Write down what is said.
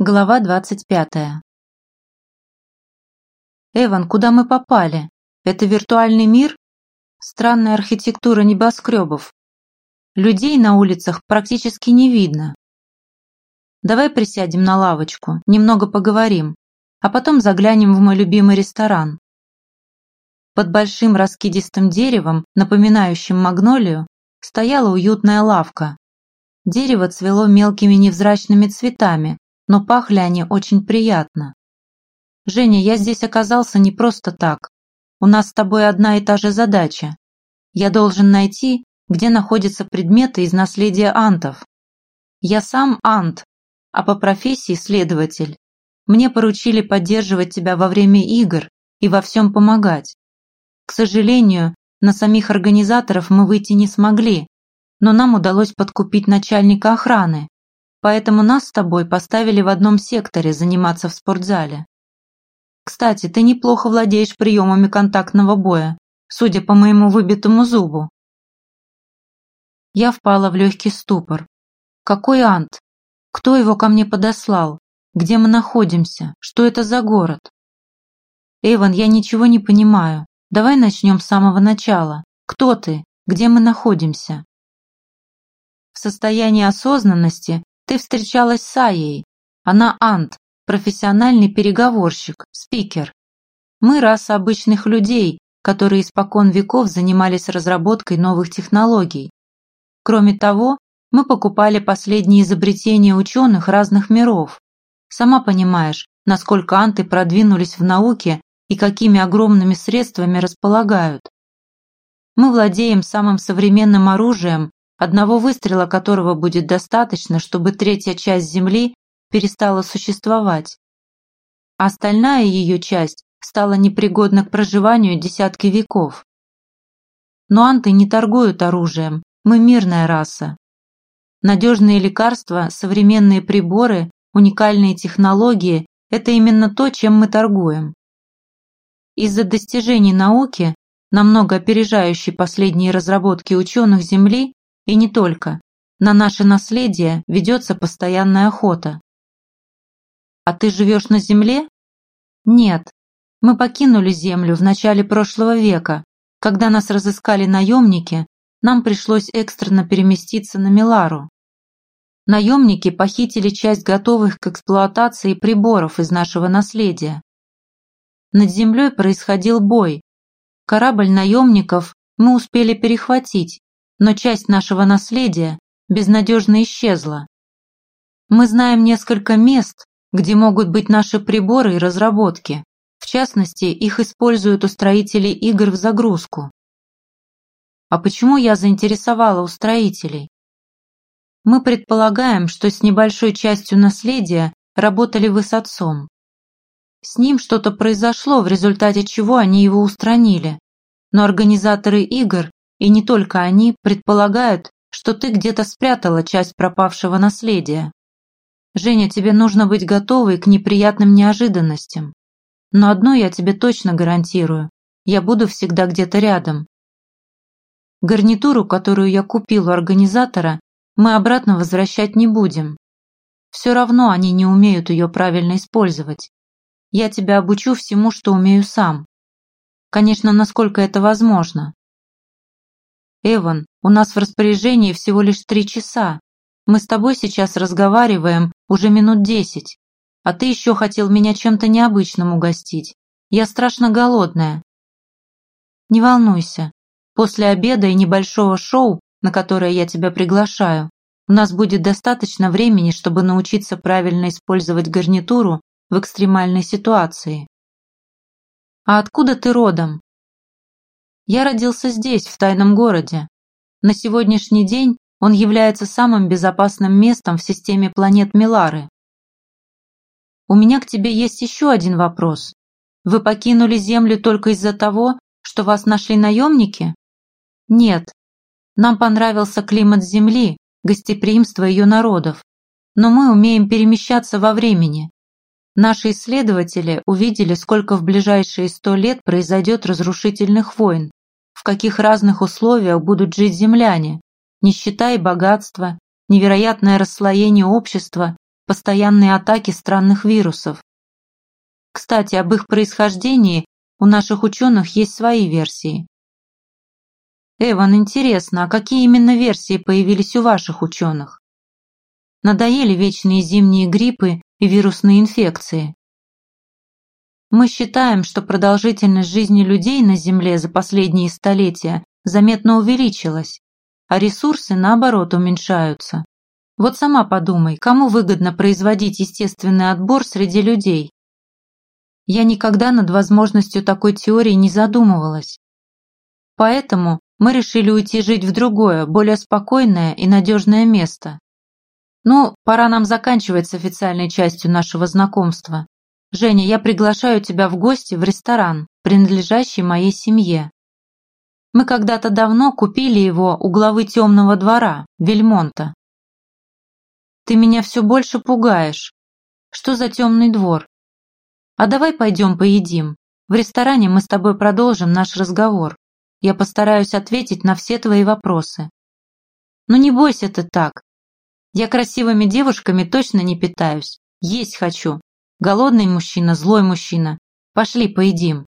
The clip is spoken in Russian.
Глава двадцать пятая. Эван, куда мы попали? Это виртуальный мир? Странная архитектура небоскребов. Людей на улицах практически не видно. Давай присядем на лавочку, немного поговорим, а потом заглянем в мой любимый ресторан. Под большим раскидистым деревом, напоминающим магнолию, стояла уютная лавка. Дерево цвело мелкими невзрачными цветами, но пахли они очень приятно. Женя, я здесь оказался не просто так. У нас с тобой одна и та же задача. Я должен найти, где находятся предметы из наследия антов. Я сам ант, а по профессии следователь. Мне поручили поддерживать тебя во время игр и во всем помогать. К сожалению, на самих организаторов мы выйти не смогли, но нам удалось подкупить начальника охраны, Поэтому нас с тобой поставили в одном секторе заниматься в спортзале. Кстати, ты неплохо владеешь приемами контактного боя, судя по моему выбитому зубу. Я впала в легкий ступор. Какой Ант? Кто его ко мне подослал? Где мы находимся? Что это за город? Эйвен, я ничего не понимаю. Давай начнем с самого начала. Кто ты? Где мы находимся? В состоянии осознанности ты встречалась с Аей. Она Ант, профессиональный переговорщик, спикер. Мы раса обычных людей, которые испокон веков занимались разработкой новых технологий. Кроме того, мы покупали последние изобретения ученых разных миров. Сама понимаешь, насколько анты продвинулись в науке и какими огромными средствами располагают. Мы владеем самым современным оружием одного выстрела которого будет достаточно, чтобы третья часть Земли перестала существовать. А остальная ее часть стала непригодна к проживанию десятки веков. Но анты не торгуют оружием, мы мирная раса. Надежные лекарства, современные приборы, уникальные технологии – это именно то, чем мы торгуем. Из-за достижений науки, намного опережающей последние разработки ученых Земли, и не только. На наше наследие ведется постоянная охота. А ты живешь на земле? Нет. Мы покинули землю в начале прошлого века. Когда нас разыскали наемники, нам пришлось экстренно переместиться на Милару. Наемники похитили часть готовых к эксплуатации приборов из нашего наследия. Над землей происходил бой. Корабль наемников мы успели перехватить, но часть нашего наследия безнадежно исчезла. Мы знаем несколько мест, где могут быть наши приборы и разработки. В частности, их используют устроители игр в загрузку. А почему я заинтересовала устроителей? Мы предполагаем, что с небольшой частью наследия работали вы с отцом. С ним что-то произошло, в результате чего они его устранили. Но организаторы игр и не только они предполагают, что ты где-то спрятала часть пропавшего наследия. Женя, тебе нужно быть готовой к неприятным неожиданностям. Но одно я тебе точно гарантирую. Я буду всегда где-то рядом. Гарнитуру, которую я купил у организатора, мы обратно возвращать не будем. Все равно они не умеют ее правильно использовать. Я тебя обучу всему, что умею сам. Конечно, насколько это возможно. Эван, у нас в распоряжении всего лишь три часа. Мы с тобой сейчас разговариваем уже минут десять. А ты еще хотел меня чем-то необычным угостить. Я страшно голодная. Не волнуйся. После обеда и небольшого шоу, на которое я тебя приглашаю, у нас будет достаточно времени, чтобы научиться правильно использовать гарнитуру в экстремальной ситуации. А откуда ты родом? Я родился здесь, в тайном городе. На сегодняшний день он является самым безопасным местом в системе планет Милары. У меня к тебе есть еще один вопрос. Вы покинули Землю только из-за того, что вас нашли наемники? Нет. Нам понравился климат Земли, гостеприимство ее народов. Но мы умеем перемещаться во времени. Наши исследователи увидели, сколько в ближайшие сто лет произойдет разрушительных войн, в каких разных условиях будут жить земляне, нищета и богатство, невероятное расслоение общества, постоянные атаки странных вирусов. Кстати, об их происхождении у наших ученых есть свои версии. Эван, интересно, а какие именно версии появились у ваших ученых? Надоели вечные зимние гриппы и вирусные инфекции. Мы считаем, что продолжительность жизни людей на Земле за последние столетия заметно увеличилась, а ресурсы, наоборот, уменьшаются. Вот сама подумай, кому выгодно производить естественный отбор среди людей? Я никогда над возможностью такой теории не задумывалась. Поэтому мы решили уйти жить в другое, более спокойное и надежное место. Ну, пора нам заканчивать с официальной частью нашего знакомства. Женя, я приглашаю тебя в гости в ресторан, принадлежащий моей семье. Мы когда-то давно купили его у главы темного двора, Вельмонта. Ты меня все больше пугаешь. Что за темный двор? А давай пойдем поедим. В ресторане мы с тобой продолжим наш разговор. Я постараюсь ответить на все твои вопросы. Но не бойся ты так. Я красивыми девушками точно не питаюсь. Есть хочу. Голодный мужчина, злой мужчина. Пошли поедим.